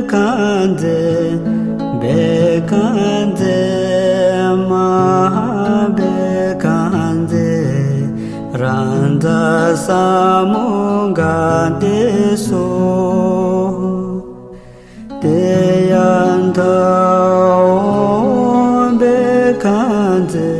Bekande, bekande randa samunga deso deyanda ombe kanze